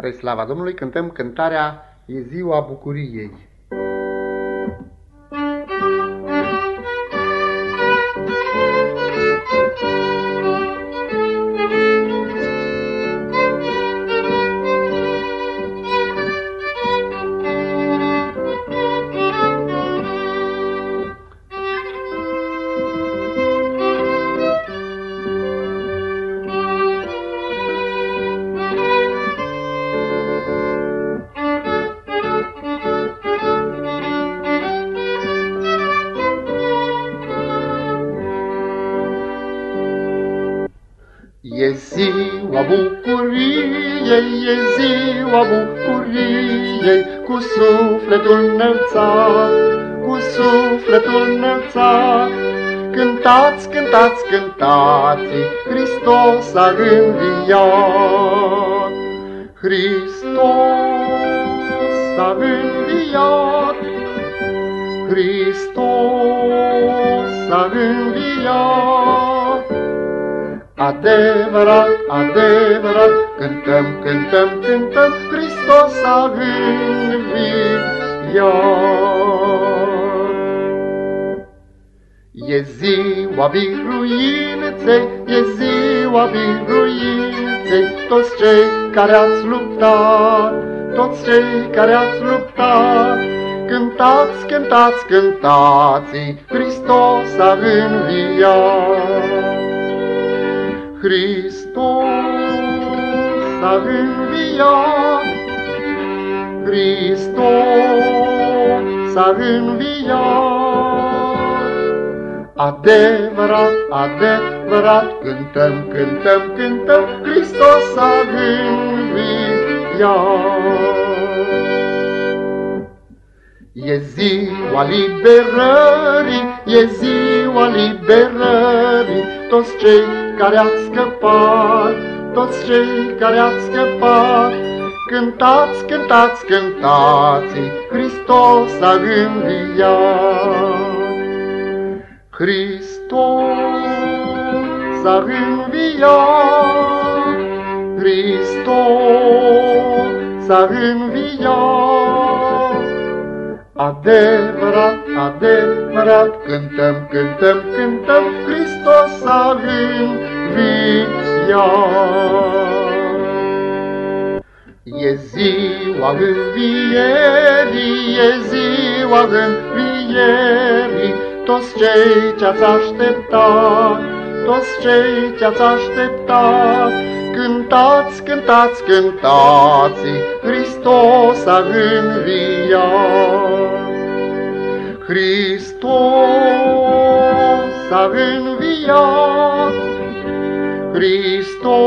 Spre slava Domnului cântăm cântarea E ziua bucuriei. E ziua bucuriei, e ziua bucuriei, Cu sufletul înălțat, cu sufletul înălțat. Cântați, cântați, cântați, Hristos a înviat. Hristos a înviat, Hristos a înviat. Adevărat, adevărat, cântăm, cântăm, cântăm, Hristos a înviat. E ziua biruinței, e ziua biruinței, toți cei care ați luptat, toți cei care ați luptat, cântați, cântați, cântați, Hristos a înviat. Hristos a înviat, Hristos a înviat. Adevărat, adevărat, cântăm, cântăm, cântăm, Hristos a înviat. E ziua liberării, e ziua liberării, toți cei care ați scăpat, toți cei care ați scăpat, cântați, cântați, cântați, Hristos a înviat. Hristos a înviat, Hristos a înviat. Adevărat, adevărat, cântăm, cântăm, cântăm, Hristos a înviat. E ziua învierii, e ziua învierii, toți cei ce-ați așteptat, toți cei ce-ați așteptat, Cântați, cântați, cântați, Hristos a înviat. Hristos a înviat, Hristos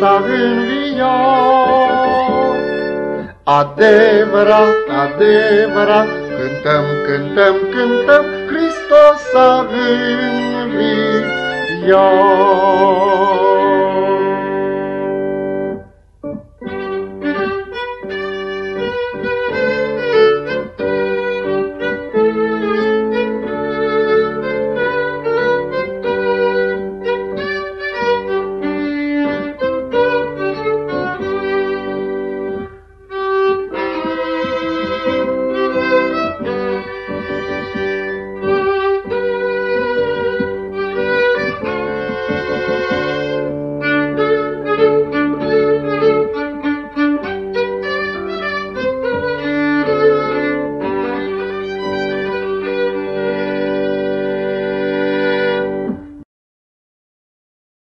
a înviat. Adevărat, adevărat, cântăm, cântăm, cântăm, Hristos a înviat.